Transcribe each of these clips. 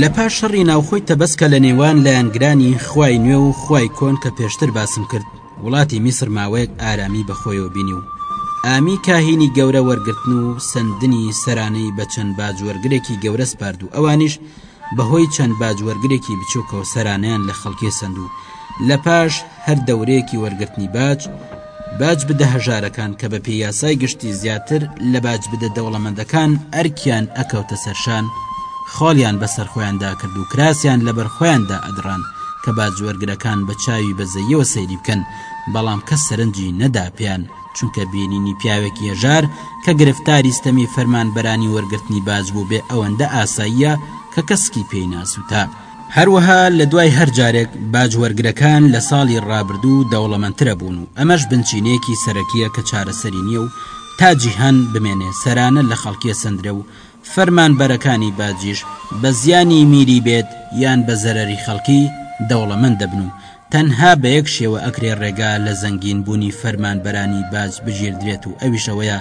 لە پاش شەڕی ناوخۆی تەبەسکە لە نێوان لایەنگرانی خوای نوێ و خوای کۆن کە پێشتر باسم کرد وڵاتی میسر ماوەیەک ئارامی بەخۆیەوە بینی و ئامی کاهینی گەورە وەرگرتن و سندنی سەرانەی بە چەند باجوەرگرێکی گەورە سپارد و ئەوانیش بەهۆی چەند باجوەرگرێکی بچووکەوە سەرانیان لە خەڵکی سند و لە پاش هەر دەورەیەکی وەرگرتنی باج باج بدە هەژارەکان کە بە پێ یاسای گشتی زیاتر لە باج بدە دەوڵەمەندەکان ئەرکیان ئەکەوتە سەرشان خاڵیان بەسەر خۆیاندا کرد و کراسیان لەبەر خۆیاندا ئەدڕان کە باجوەرگرەکان بە چاوی بەزەییەوە سەیری بکەن، بەڵام کەس سەرنجی نەدا پێیان، چونکە بینینی پیاوێکی هەژار کە گرفتاری ستەمی فەرمانبەرانی وەرگرتنی باج بوو بێ ئەوەندە ئاساییە کە کەسکی پێی ناسووتا. هەروەها لە دوای هەر جارێک، باجوەرگرەکان لە ساڵی ڕابردوو دەوڵەمەندترە بوون و ئەمەش بنچینەیەکی سەرەکییە کە چارەسەری نییە و تا جیهان بمێنێ سەرانە لە خەڵکیە سەندرێ و فەرمانبەرەکانی باجیش بە زیانی میری بێت یان بە زەرەری خەڵکی، دەوڵەمەند دەبن و تەنها بە یەک شێوە ئەکرێ ڕێگا لە زەنگین بوونی فەرمانبەرانی باج بگیردرێت و ئەویش ئەوەیە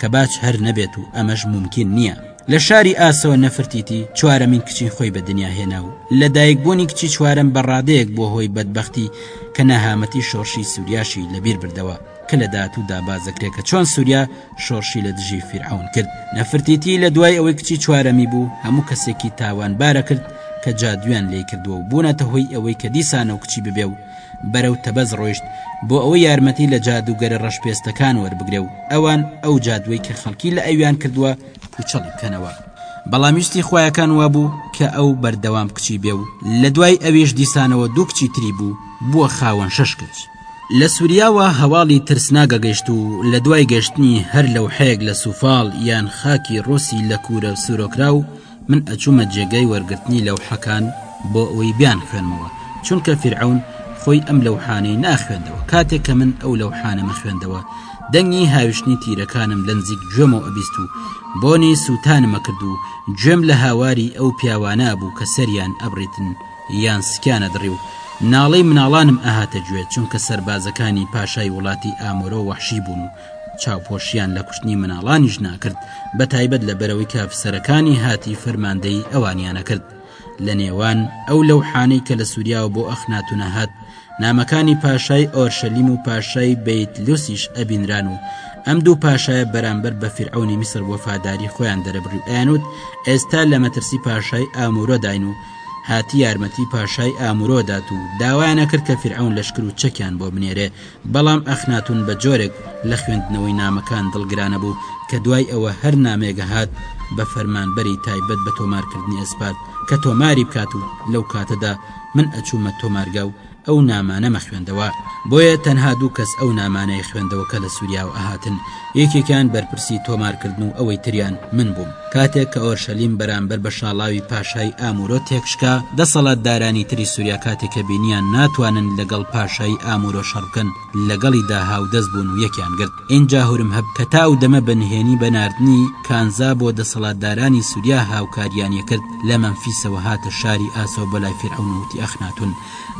کە باج هەر نەبێت و ئەمەش مومکین نییە. لە شاری ئاسۆ نەفرتیتی چوارەمین کچی خۆی بە دنیا هێنا و لە دایک بوونی کچی چوارەم بە ڕادەیەک بووە هۆی بەدبەختی کە نەهامەتی شۆڕشی سوریاشی لە بیر بردەوە کە لە داهاتوودا باس دەکرێ کە چۆن سوریا شۆڕشی لە دژی فیرعەون کرد نەفرتیتی لە دوای ئەوەی کچی چوارەمی بوو هەموو کەسێکی تاوان بارە کرد کە جادویان لی کردووە و بوونەتە هۆی ئەوەی کە دیسانە و کچی ببێ و بەرەو تەبەز ڕۆیشت بۆ ئەوە یارمەتی لە جادوگەرە ڕەشپێستەکان وەربگرێ و ئەوان ئەو جادوەی کە خەڵکی لە ئەویان کردووە پوچەڵی بکەنەوە بەڵام ویستی خویەکان وابوو کە ئەو بەردەوام کچی بێ و لە دوای ئەویش دیسانەوە دوو کچی تری بوو بووە خاوەن شەش کچ. لە سوریاوە هەواڵی ترسناگە گەشت و لە دوای گەشتنی هەر لەوحەیەک لە سوفاڵ یان خاکی ڕوسی لە کورە سورۆکراو من ئەچومە جێگای وەرگرتنی لەوحەکان بۆ ئەوەی بیان خوێنمەوە چونکە فیرعەون خۆی ئەم لەوحانەی ناخوێندەوە کاتێ کە من ئەو لەوحانەمە خوێندەوە دەنگی هاویشتنی تیرەکانم لەنزیک گوێمەوە ئەبیست و بۆنی سوتانم ئەکرد و گوێم لە هاواری ئەو پیاوانە ئەبوو کە سەریان ئەبڕیتن یان سکیانە دڕی و ناڵەی مناڵانم ئەهاتە گوێ چونکە سەربازەکانی پاشای وڵاتی ئامۆرۆ وەحشی بوون و چاوپۆشیان لە کوشتنی مناڵانیش ناکرد بە تایبەت لە بەرەوەی کافسەرەکانی هاتی فەرماندەیی ئەوانیان ئەکرد لە نێوان ئەو لەوحانەی کە لە سوریاوە بۆ ئەخناتون ئەهات نامەکانی پاشای ئۆرشەلیم و پاشای بیت لوسیش ئەبینران و ئەم دوو پاشایە بەرامبەر بە فیرعەونی میسر وەفاداری خۆیان دەرەبڕی و ئەیانوت ئێستا لە مەترسی پاشای ئامورۆداین و هاتی یارمەتی پاشای ئامورۆ دات و داوایان ئەکرد کە فیرعەون لەشکر و چەکیان بۆ بنێرێ بەڵام ئەخناتون بە جۆرێک لە خوێندنەوەی نامەکان دڵگرا نەبوو کە دوای ئەوە هەر نامەیەک ئەهات بە فەرمانبەری تایبەت بە تۆمارکردنی ئەسپارد کە تۆماری بکات و لەو کاتەدا من ئەچوومە تۆمارگا و ئەو نامانەمە خوێندەوە بۆیە تەنها دوو کەس ئەو نامانەیە خوێندەوە کە لە سوریاوە ئەهاتن یەکێکیان بەرپرسی تۆمارکردن و ئەوەی تریان من بووم کاتێک کە ئۆرشەلیم بەرامبەر بە شاڵاوی پاشای ئامورۆ تێکشکا دەسەڵات دارانی تری سوریا کاتێک کە بینیان ناتوانن لەگەڵ پاشای ئامورۆ شەڕبکەن لەگەڵیدا هاودەست بوون و یەکیان گرت ئینجا هورمهەب کە تا ئەو دەمە بە نهێنی بە ناردنی کانزا بۆ دەسەڵاتدارانی سوریا هاوکاریانیەکرد لە مەمفیسەوە هاتە شاری ئاسۆ بۆ لای فیرعەون و وتی ئەخناتون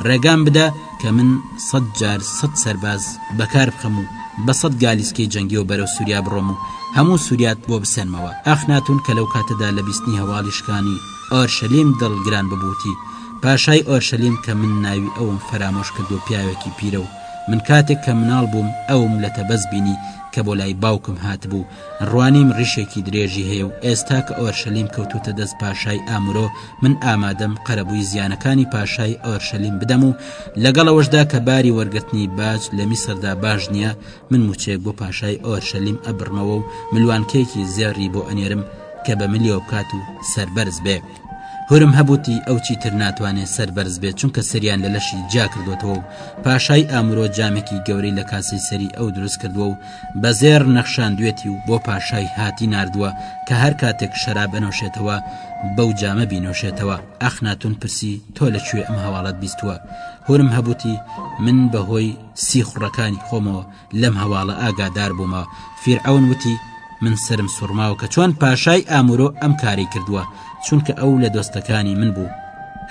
ڕێگام بدە کە من سەد جار سەد سەرباز بەکار بخەم و بە سەد گالیسکەی جەنگیەوە بەرەو سووریا بڕۆم و هەموو سووریات بۆ بسەنمەوە ئاخناتون کە لەو کاتەدا لە بیستنی هەواڵی شکانی ئۆرشەلیم دڵ گران ببووتی پاشای ئۆرشەلیم کە من ناوی ئەوم فەرامۆش کردو پیاوێکی پیرە و من کاتێک کە مناڵ بووم ئەوم لە تەبەز بینی کە بۆ لای باوکم هاتبوو ڕوانیم ڕیشێکی درێژی هەیە و ئێستا کە ئۆرشەلیم کەوتوتە دەست پاشای ئامرۆ من ئامادەم قەرەبووی زیانەکانی پاشای ئۆرشەلیم بدەم و لەگەڵ ئەوەشدا کە باری وەرگرتنی باج لە میسردا باش نییە من موچێک بۆ پاشای ئۆرشەلیم ئەبڕمەوە و ملوانکێکی زێڕی بۆ ئەنێرم کە بە ملیۆ بکات و سەربەرز بێ هورم هەبوتی ئەو چی تر ناتوانێت سەربەرز بێت چونکە سەریان لە لەشی جیا کردوتەوە و پاشای ئامرۆ جامێکی گەورەی لە کاسی سەری ئەو دروست کردووە و بە زێڕ نەخشاندوێتی و بۆ پاشای هاتی نردووە کە هەر کاتێک شەرا بنۆشێتەوە بەو جامە بینۆشێتەوە ئەخناتون پرسی تۆ لە کوێ ئەم هەواڵت بیستووە هورم هەبوتی من بەهۆی سی خوڕەکانی خۆمەوە لەم هەواڵە ئاگادار بوومە فیرعون وتی من سرم سوڕماوە کە چۆن پاشای ئامورۆ ئەم کاری کردووە چونکە ئەو لە دۆستەکانی من بوو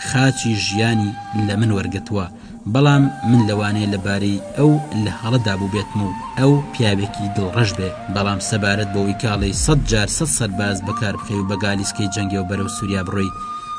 خاچی ژیانی لە من وەرگتووە بەڵام من لەوانەیە لەبارەی ئەو لە هەڵە دابووبێتم و ئەو پیاوێکی دڵڕەش بێ، بەڵام سەبارەت بەوەی کاڵێی سەد جار سەد سەرباز بەکار بخەی و بە گالیسکەی جەنگێو بەرەو سوریا بڕۆی،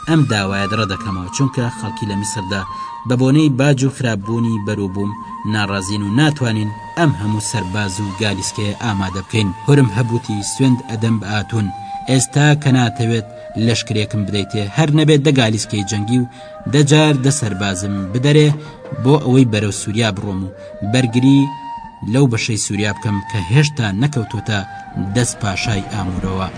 ئەم داوایەت ڕەدەکەمەوە، چونکە خەڵکی لە میسردا بە بۆنەی باج و خراپ بوونی بەروبووم ناڕازین و ناتوانین ئەم هەموو سەرباز و گالیسکەیە ئامادە بکەین، هورم هەبووتی سوێند ئەدەم بە ئاتون ئێستا کە ناتەوێت لەشکرێکم بدەیتێ هەر نەبێت دە گالیسکەی جەنگی و دە جار دە سەربازم بدەرێ بۆ ئەوەی بەرەو سووریا بڕۆم و بەرگری لەو بەشەی سووریا بکەم کە هێشتا نەکەوتوتە دەست پاشای ئامورەوە.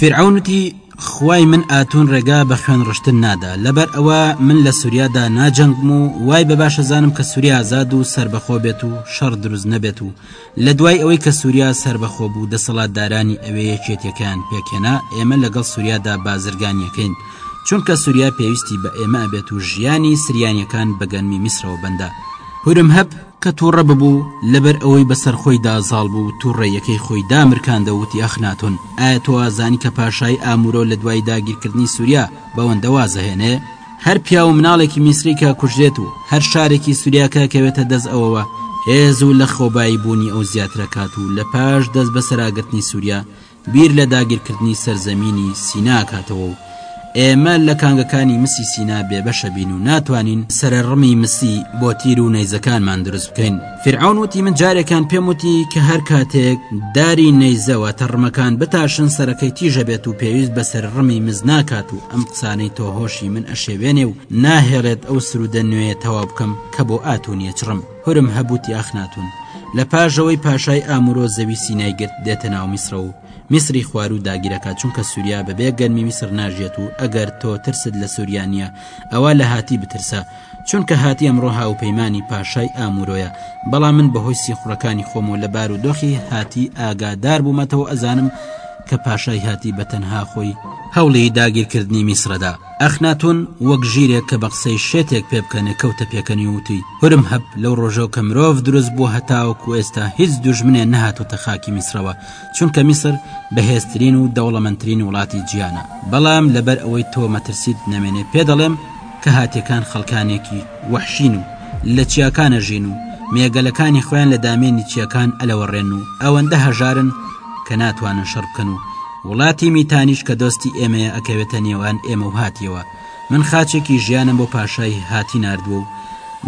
فرعونتی خوای من ئاتون ڕێگا بە خوێن ڕشتن نادا لەبەر ئەوە من لە سووریادا ناجەنگم و وای بە باشەزانم کە سووریا ئازاد و سربەخۆ بێت و شەڕ دروست نەبێت و لە دوای ئەوەی کە سووریا سربەخۆ بوو دەسەڵاتدارانی ئەوێ یەکێتیەکەیان پێکهێنا ئێمە لەگەڵ سووریادا بازرگانیەکەین چونکە سووریا پێویستی بە ئێمە ئەبێت و ژیانی سریانیەکان بەگەنمی میسرەوە بەندە هورمهەب کە توڕە ببوو لەبەر ئەوەی بەسەر خۆیدا زاڵ بوو توڕە یەکەی خۆی دامرکاندەو وتی ئەخناتون ئایا تۆ ئازانی کە پاشای ئامورۆ لە دوای داگیرکردنی سوریا بەوەندە وازەهێنێ هەر پیاو مناڵێکی میسری کە کوژرێت و هەر شارێکی سوریا کە کەوێتە دەست ئەوەوە هێزو لە خۆبایی بوونی ئەو زیاترەکات و لە پاش دەست بەسەراگرتنی سوریا بیر لە داگیرکردنی سەرزەمینی سینا ئەکاتەوە و ئێمە لە کانگەکانی مسی سینا بێبەش ئەبین و ناتوانین سەرەڕمی مسی بۆ تیر و نەیزەکانمان دروست بکەین. فیرعەون وتی من جارێکان پێم وتی کە هەر کاتێک داری نەیزە واتە ڕمەکان بتاشن سەرەکەی تیژ ئەبێت و پێویست بە سەرڕمی مس ناکات و ئەم قسانەی تۆ هۆشی من ئەشێوێنێ و ناهێڵێت ئەو سروودە نوێیە تەواو بکەم کە بۆ ئاتونیەچڕم. هورم هەبوتی ئاخناتون لە پاژەوەی پاشای ئامورۆ زەوی سینای گرت دێتە ناو میسرە و میسری خواروو داگیرەکە چونکە سووریا بەبێ گەرمی میسر ناژێت و ئەگەر تۆ ترست لە سووریا نییە ئەوا لە هاتی بترسە چونکە هاتی ئەمڕۆ هاوپەیمانی پاشای ئامورۆیە بەڵام من بەهۆی سیخوڕەکانی خۆم و لە بار و دۆخی هاتی ئاگادار بوومەتەوە ئەزانم کە پاشای هاتی بە تەنها خۆی هەوڵی داگیرکردنی میسرەدا. ئەخناتون وەک ژیرێک کە بە قسەی شێتێک پێ بکەنێ کەوتە پێکەنی و وتی، هورم هەپ، لەو ڕۆژەو کە مرۆڤ دروست بووە هەتاوەکو ئێستا هیچ دوژمنێ نەهاتۆتە خاکی میسرەوە، چونکە میسر بەهێزترین و دەوڵەمەندترین وڵاتی جیهانە، بەڵام لەبەر ئەوەی تۆ مەترسیت نەمێنێ پێ دەڵێم کە هاتیەکان خەڵکانێکی وەحشین و لە چیاکان ئەژین و مێگەلەکانی خۆیان لە دامێنی چیەکان ئەلەوەڕێن و ئەوەندە هەژارن کە ناتوانن شەڕ بکەن و وڵاتی میتانیش کە دۆستی ئێمەیە ئەکەوێتە نێوان ئێمە و هاتیەوە من خاچێکی ژیانم بۆ پاشای هاتی نردووە و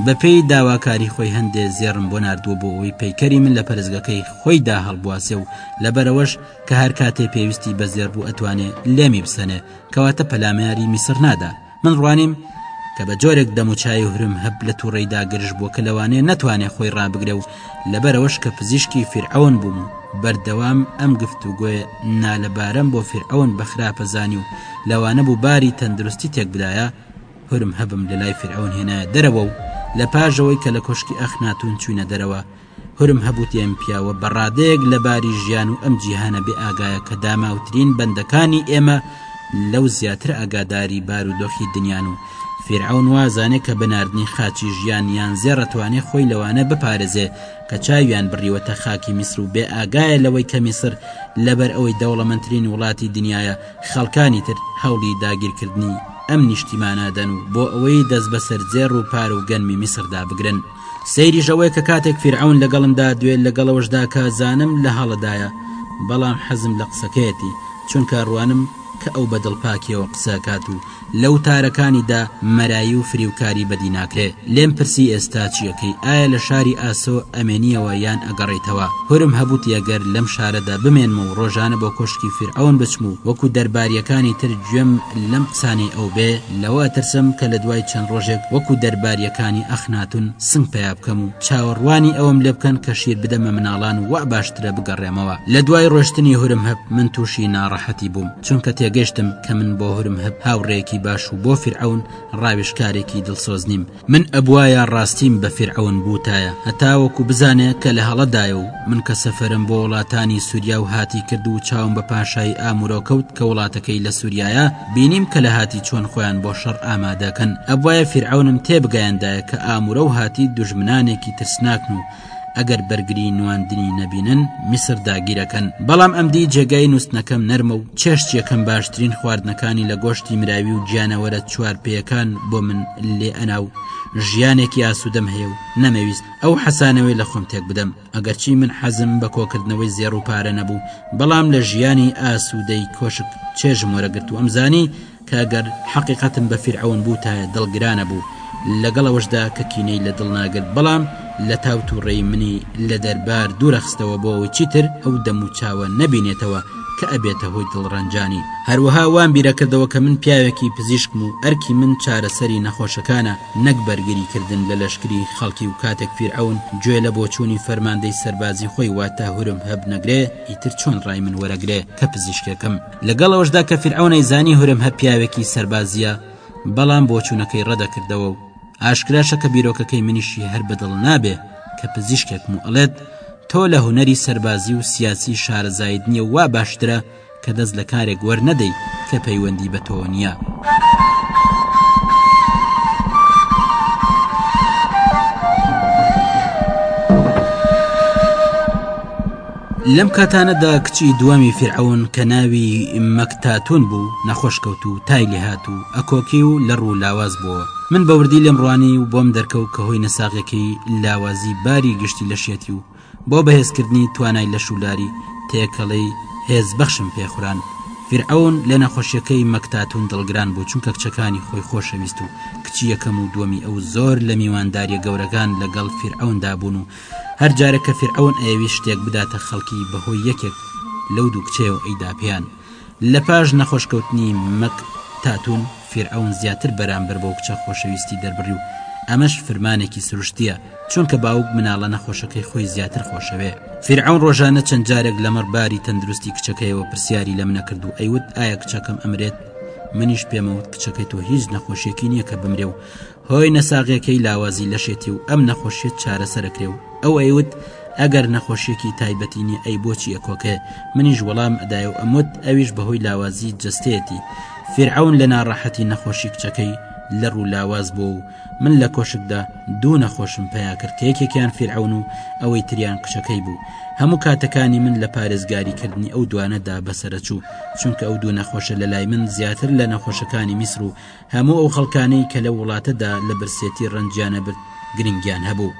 بەپێی داواکاری خۆی هەندێ زێڕم بۆ نردووە بۆ ئەوی پەیکەری من لە پەرزگەکەی خۆیدا هەڵبواسێ و لەبەرەوەش کە هەر کاتێ پێویستی بە زێر بوو ئەتوانێ لێمی بسەنێ کەواتە پەلاماری میسر نادا من ڕوانیم کە بە جۆرێک دەموچای و هرم هەب لە تووڕێی داگرش بووە کە لەوانەیە نەتوانێت خۆی ڕابگرە و لەبەرەوەش کە پزیشکی فیرعون بووم و بەردەوام ئەم گفت و گوێ نالەبارەم بۆ فیرعون بە خراپە زانی و لەوانە بوو باری تەندروستی تێک بدایە هرم هەبم لە لای فیرعون هێنایە دەرەوە و لە پاژەوەی کە لە کۆشکی ئەخناتون چوینە دەرەوە هرم هەبووتی ئەم پیاوە بە ڕادەیەک لە باری ژیان و ئەم جیهانە بێ ئاگایە کە داماوترین بەندەکانی ئێمە لەو زیاتر ئاگاداری بار و دۆخی دنیان و فیرعون وازانێ کە بەناردنی خاچی ژیان یان زێڕە توانێ خۆی لەوانە بپارێزێ کە چاویان بڕیوەتە خاکی میسر و بێ ئاگایە لەوەی کە میسر لەبەر ئەوەی دەوڵەمەندترین وڵاتی دنیاە خەڵکانی تر هەوڵی داگیرکردنی ئەم نیشتیمانادەن و بۆ ئەوەی دەست بەسەر زێڕ و پار و گەنمی میسردا بگرن. سەیریش ئەوەیە کە کاتێک فیرعەون لەگەڵمدا دوێ لەگەڵەوەشدا کە زانم لە هەڵەدایە بەڵام حەزم لە قسەکەیەتی چونکە ڕوانم کە ئەو بە دڵپاکیەوە قسەکات و لە وتارەکانیدا مەرایی و فریوکاری بەدی ناکرێ لێم پرسی ئێستا چیەکەی ئایا لە شاری ئاسۆ ئەمێنیەوە یان ئەگەڕێیتەوە هورم هەبوتی ئەگەر لەم شارەدا بمێنم و ڕۆژانە بۆ کۆشکی فیرعەون بچم و وەکو دەرباریەکانی تر گوێم لەم قسانەی ئەو بێ لەوە ئەترسم کە لە دوای چەند ڕۆژێک وەکو دەربارییەکانی ئەخناتون سنگ پەیا بکەم و چاوەڕوانی ئەوەم لێ بکەن کە شیر بدەمە مناڵان و وا باشترە بگەڕێمەوە. لە دوای ڕۆشتنی هورمهب من تووشی ناڕەحەتی بووم چونکە تێگەشتم کە من بۆ هورمهب هاوڕێیەکی باش و بۆ فیرعەون ڕاوێژکارێکی دڵسۆز نیم، من ئەبوایە ڕاستیم بە فیرعەون بوتایە هەتاوەکو بزانێ کە لە هەڵەدایە و من کە سەفەرم بۆ وڵاتانی سوریا و هاتی کرد و چاوم بە پاشایی ئامورۆ کەوت کە وڵاتەکەی لە سوریایە بینیم کە لە هاتی چۆن خۆیان بۆ شەڕ ئامادەکەن ئەبوایە فیرعەونم تێبگەیاندایە کە ئامورە و هاتی دوژمنانێکی ترسناکن و ئەگەر بەرگری نواندنی نەبینن میسر داگیرەکەن بەڵام ئەمدی جێگای نووستنەکەم نەرمە و چێشت یەکەم باشترین خواردنەکانی لە گۆشتی مراوی و گیانەوەرە چوار پێیەکان بۆ من لێ ئەنا و ژیانێکی ئاسوودەم هەیە و نەمەویست ئەو حەسانەوەی لە خۆم تێک بدەم ئەگەرچی من حەزم بە کۆکردنەوەی زێڕ و پارە نەبوو بەڵام لە ژیانی ئاسوودەی کۆشک چێژم وەرەگرت و ئەمزانی کە گەر حەقیقەتم بە فیرعەون بوتایە دڵگران ئەبوو، لەگەڵ ئەوەشدا کە کینەی لە دڵ ناگرت، بەڵام لە تاوتوڕەیی منی لە دەربار دوور ئەخستەوە بۆ ئەوەی چیتر ئەو دەم و چاوە نەبینێتەوە کە ئەبێتە هۆی دڵڕەنجانی، هەروەها وام بیر ئەکردەوە کە من پیاوێکی پزیشکم و ئەرکی من چارەسەری نەخۆشەکانە نەک بەرگری کردن لە لەشکری خەڵکی و کاتێک فیرعەون گوێ لە بۆچوونی فەرماندەی سەربازی خۆی واتە هورم هەب نەگرێ ئیتر چۆن ڕای من وەرەگرێ کە پزیشکێکم؟ لەگەڵ ئەوشدا کە فرعونەی زانی هورم هە پیاوێکی سەربازیە بەڵام بۆچوونەکەی ڕەدەکردەوە و ئاشکراشە کە بیرۆکەکەی منیشی هەر بەدڵ نابێ کە پزیشکێکم و ئەڵێت تۆ لە هوەری سەربازی و سیاسی شارەزایت نییە وا باشترە کە دەست لە کارێک وەرنەدەی کە پەیوەندی بە تۆ نییە. لەم کاتانەدا کچی دوامی فرعون کە ناوی مەکتاتون بوو نەخۆش کەوت و تای لێهات و ئەکۆکی و لە ڕوو لاواز بووە من بەوردی لێم ڕوانی و بۆم دەرکەوت کە هۆی نەساغێکی لاوازی باری گشتی لەشێتی و بۆ بەهێزکردنی توانای لە شولاری تێکەڵەی هێز بەخشم پێخوران فرعون لە نەخۆشیەکەی مەکتاتون دڵگران بوو چونکە کچەکانی خۆی خۆشەویست و کچی یەکەم و دووەمی ئەو زۆر لە میوانداریە گەورەکان لەگەڵ فرعوندا بوون و هەر جارە کە فیرعەون ئەیەویست شتێک بداتە خەڵکی بەهۆی یەکێک لەو دوو کچەیەوە ئەیدا پێیان لە پاش نەخۆشکەوتنی مەک تاتون فیرعەون زیاتر بەرامبەر بەو کچە خۆشەویستی دەربڕی و ئەمەش فرمانێکی سروشتیە چونکە باوک مناڵە نەخۆشەکەی خۆی زیاتر خۆشەوێ فیرعەون ڕۆژانە چەند جارێک لەمەڕ باری تەندروستی کچەکەیەوە پرسیاری لە منە کرد و ئەیوت ئایا کچەکەم ئەمرێت منیش پێمەوت کچەکەی تۆ هیچ نەخۆشیەکی نییە کە بمرێ و هۆی نەساغیەکەی لاوازی لەشێتی و ئەم نەخۆشیە چارەسەر ئەکرێ و ئەو ئەیوت ئەگەر نەخۆشیەکی تایبەتی نیە ئەی بۆچی ئەکۆکێ منیش وەڵام ئەدایە و ئەموت ئەویش بەهۆی لاوازی جەستەیەتی فیرعەون لە ناڕەحەتی نەخۆشی کچەکەی لەڕ و لاواز بووە و من لە کۆشکدا دوو نەخۆشم پەیا کرد کە یەکێکیان فیرعەون و ئەوەی تریان کچەکەی بوو هەموو کاتەکانی من لە پارێزگاری کردنی ئەو دوانەدا بەسەرەچوو چونکە ئەو دوو نەخۆشە لەلای من زیاتر لە نەخۆشەکانی میسر و هەموو ئەو خەڵکانەی کە لەو وڵاتەدا لە برسێتی ڕەنجیانە برد گرنگیان هەبوو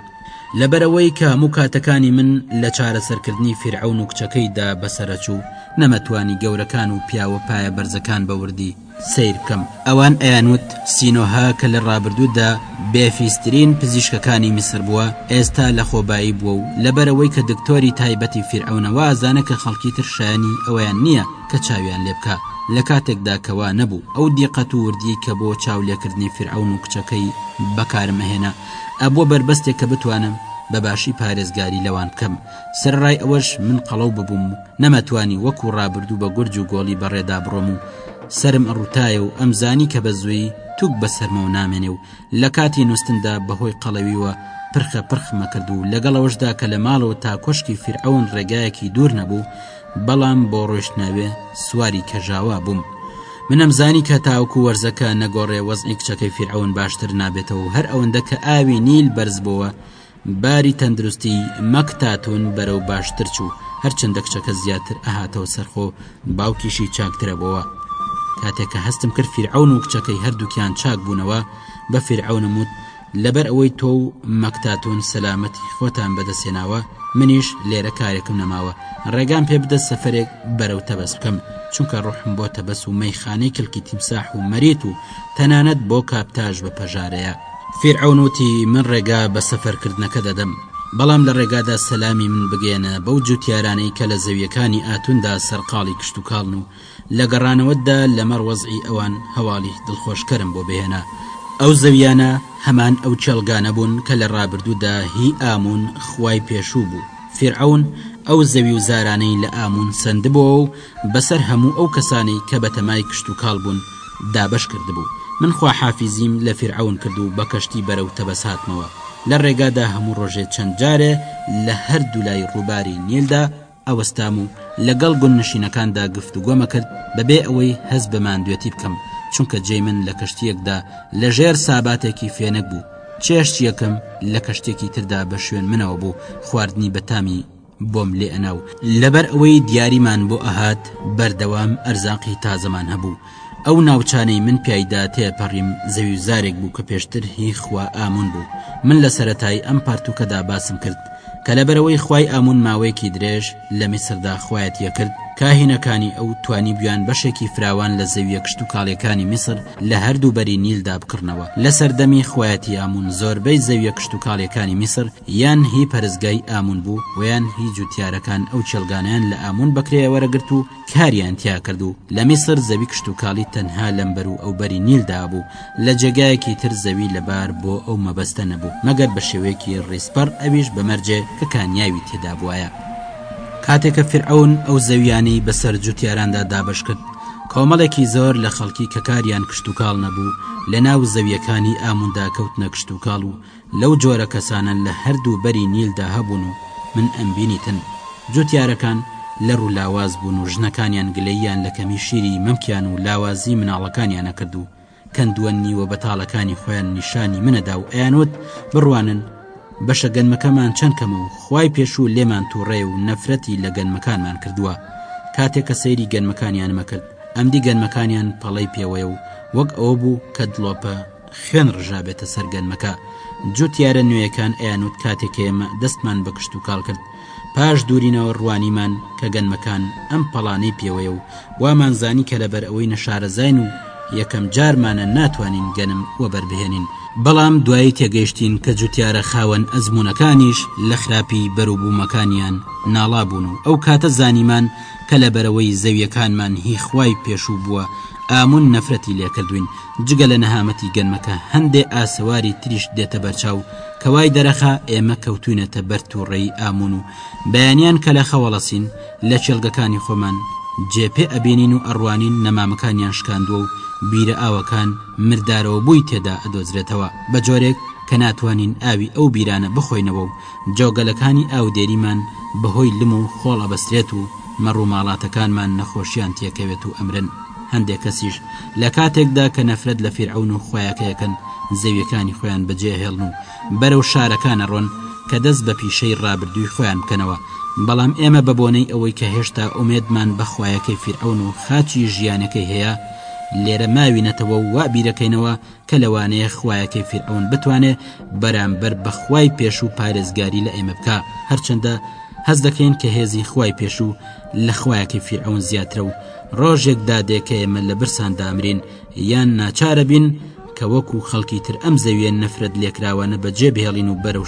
لەبەرئەوەی کە هەموو کاتەکانی من لە چارەسەرکردنی فیرعەون و کچەکەیدا بەسەرەچوو نەمەتوانی گەورەکان و پیاوە پایە بەرزەکان بە وردی سەیر بکەم ئەوان ئەیانوت سینۆهە کە لە ڕابردوودا بێفیزترین پزیشکەکانی میسر بووە ئێستا لەخۆبایی بووە و لەبەرئەوەی کە دکتۆری تایبەتی فیرعەونە وازانە کە خەڵکی تر شایەنی ئەوەیان نییە کە چاویان لێ بکا لە کاتێکدا کە وا نەبوو ئەو دیقەت و وردیەی کە بۆ چاو لێکردنی فیرعەون و کچەکەی بەکارم ئەهێنا ئەبووە بەربەستێک کە بتوانم بە باشی پارێزگاری لەوان بکەم سەرەڕای ئەوەش من قەڵەو ببووم و نەمەتوانی وەکو ڕابردوو بە گورج و گۆڵی بەڕێدا بڕۆم و سرم ئەڕوتایە و ئەمزانی کە بە زووی توک بە سەرمەوە نامێنێ و لە کاتی نووسندا بەهۆی قەڵەویوە پرخە پرخمە کرد و لەگەڵەوەشدا کە لە ماڵەوە تا کۆشکی فیرعەون ڕێگایەکی دوور نەبوو بەڵام بۆ ڕۆیشتنەوێ سواری کەژاوا بووم منم زانی کە تاوکو وەرزەکە نەگۆڕێ وەزعی کچەکەی فیرعون باشتر نابێتەوە و هەر ئەوەندە کە ئاوی نیل بەرز بووە باری تەندروستی مەکتاتون بەرەو باشتر چوو هەرچەندە کچەکە زیاتر ئەهاتەوە سەرخۆ باوکیشی چاکترە بۆوە کاتێک کە هەستم کرد فیرعون و کچەکەی هەردووکیان چاک بوونەوە بە فیرعونم وت لەبەر ئەوەی تۆ و مەکتاتۆن سەلامەتی خۆتان بەدەستێناوە منیش لێرە کارێکم نەماوە ڕێگام پێ بدە سەفرێک بەرەو تەبەس بکەم چونکە ڕحم بۆ تەبەس و مەیخانەی کلکی تیمساح و مەریت و تەنانەت بۆ کاپتاش بە پەژارەیە فیرعونوتی من ڕێگا بە سەفەرکردنەکە دەدەم بەڵام لە ڕێگادا سەلامی من بگەێنە بەو جوتیارانەی کە لە زەویەکانی ئاتوندا سەرقاڵی کشتوکاڵن و لە گەڕانەوەتدا لەمەڕ وەزعی ئەوان هەواڵی دڵخۆشکەرم بۆ بهێنە، ئەو زەویانە هەمان ئەو کێڵگانە بوون کە لە ڕابردوودا هی ئامون خوای پێشوو بوو، فیرعەون ئەو زەوی و زارانەی لە ئامون سەندبۆوە و بەسەر هەموو ئەو کەسانەی کە بەتەمای کشتوکاڵ بوون دابەش کردبوو، من خواحافیزیم لە فیرعەون کرد و بە کەشتی بەرەو تەبەس هاتمەوە، لە ڕێگادا هەموو ڕۆژێ چەند جارێ لە هەردوولای ڕووباری نیلدا ئەوەستام و لەگەڵ گوندنشینەکاندا گفتوگۆم ئەکرد بەبێ ئەوەی هەست بە ماندوێتی بکەم، چونکە جێی من لە کەشتییەکدا لەژێر ساباتێکی فێنک بوو، چێشتییەکەم لە کەشتێکی تردا بە شوێن منەوە بوو، خواردنی بەتامی بۆم لێئەنا و لەبەر ئەوەی دیاریمان بۆ ئەهات بەردەوام ئەرزاقی تازەمان هەبوو، ئەو ناوچانەی من پیایدا تێپەڕیم زەویوزارێک بوو کە پێشتر هی خوا ئامون بوو من لە سەرەتایی ئەم پەرتووکەدا باسم کرد کە لەبەرئەوەی خوای ئامون ماوەیەکی درێژ لە میسردا خوایەتی ئەکرد کاهینەکانی ئەو توانیبویان بەشێکی فراوان لە زەوییە کشتوکاڵیەکانی میسر لە هەردوو بەری نیلدا بکڕنەوە لە سەردەمی خوایەتی ئامون زۆربەی زەوییە کشتوکاڵیەکانی میسر یان هی پەرستگای ئامون بوو وەیان هی جوتیارەکان ئەو کێڵگانەیان لە ئامون بەکرێیەوەرەگرت و کاریان تیا کرد و لە میسر زەوی کشتوکاڵی تەنها لەم بەر و ئەو بەری نیل دابوو لە جێگایەکی تر زەوی لەبار بۆ ئەو مەبەستە نەبوو مەگەر بە شێوەیەکی ڕیزپەڕ ئەویش بە مەرجێ کە کانیاوی تێدابوایە کاتێک کە فرعون ئەو زەویانەی بەسەر جوتیاراندا دابش کرد کۆمەڵێکی زۆر لە خەڵکی کە کاریان کشتوکاڵ نەبوو لە ناو زەویەکانی ئاموندا کەوتنە کشتوکاڵ و لەو جۆرە کەسانە لە هەردوو بەری نیلدا هەبوون و من ئەمبینیتن. جووتیارەکان لەر و لاواز بوون و ژنەکانیان گلەییان لە کەمی شیری مەمکیان و لاوازیی مناڵەکانیان ئەکرد و کەندووە نیوە بەتاڵەکانی خۆیان نیشانی من ئەدا و ئەیانوت بڕوانن بەشە گەنمەکەمان چەند کەمە و خوای پێشوو لێمان تووڕەیە و نەفرەتی لە گەنمەکانمان کردووە. کاتێ کە سەیری گەنمەکانیانم ئەکرد ئەمدی گەنمەکانیان پەڵەی پێوەیە و وەک ئەوە بوو کە دڵۆپە خوێن ڕژابێتە سەر گەنمەکە جوتیارە نوێیەکان ئەیانوت کاتێک ئێمە دەستمان بە کشت و کاڵ کرد پاش دوورینەوە ڕوانیمان کە گەنمەکان ئەم پەڵانەی پێوەیە و وامانزانی کە لەبەر ئەوەی نەشارەزاین و یەکەم جارمانە ناتوانین گەنم وەبەربهێنین بەڵام دوایی تێگەیشتین کە جوتیارە خاوەن ئەزمونونەکانیش لە خراپی بەروبوومەکانیان ناڵا بوون و ئەو کاتە زانیمان کە لە بەرەوەی زەویەکانمان هی خوای پێشوو بووە ئامون نەفرەتی لێکردوین جگە لە نەهامەتی گەنمەکە هەندێ ئاسەواری تریش دێتە بەرچاو کەوای دەرەخە ئێمە کەوتوینەتە بەر تووڕەی ئامون و بەیانیان کە لە خەوەڵەسین لە کێڵگەکانی خۆمان جێ پێ ئەبینین و ئەڕوانین نەمامەکانیان شکاندووە و بیرە ئاوەکان مردارەوە بووی تێدا ئەدۆزرێتەوە بە جۆرێک کە ناتوانین ئاوی ئەو بیرانە بخۆینەوە و جۆگەلەکانی ئاودێریمان بەهۆی لم و خۆڵ ئەبەسترێت و مەڕ و ماڵاتەکانمان نەخۆشیان تێکەوێت و ئەمرن هەندێک کەسیش لە کاتێکدا کە نەفرەت لە فیرعون و خۆیاکەیەکەن زەویەکانی خۆیان بەجێهێڵن و بەرەو شارەکانە ڕۆن کە دەست بە پیشەی ڕابردووی خۆیان بکەنەوە بەڵام ئێمە بە بۆنەی ئەوەی کە هێشتا ئومێدمان بەخوایەکەی فیرعون و خاچی ژیانەکەی هەیە لێرە ماوینەتەوە و وا بیرەکەینەوە کە لەوانەیە خوایەکەی فیرعەون بتوانێ بەرامبەر بە خوای پێشوو پارێزگاری لە ئێمە بکە هەرچەندە هەز دەکەین کە هێزی خوای پێشوو لە خوایەکەی فیرعەون زیاترە و ڕۆژێک دادێکە ئێمە لە برسان دامرین یان ناچارە بین کە وەکو خەڵکی تر ئەم زەویێن نەفرەت لێکراوانە بەجێ بهێڵین و بەرەو